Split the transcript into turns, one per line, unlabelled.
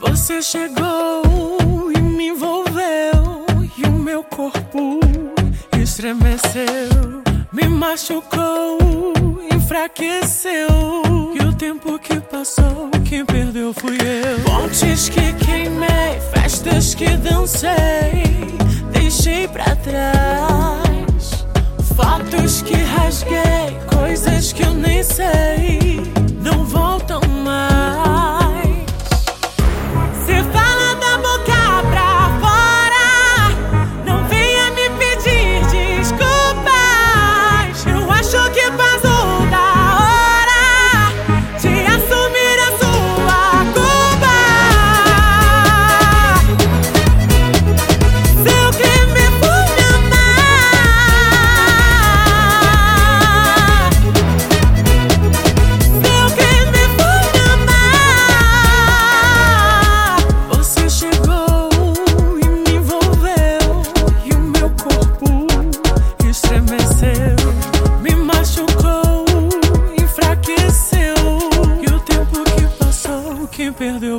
Você chegou e me envolveu e o meu corpo estremeceu, me machucou, enfraqueceu. E o tempo que passou, quem perdeu fui eu. Pontes que queimei, festas que dancei, deixei pra trás. Fotos que rasguei, coisas que eu nem sei,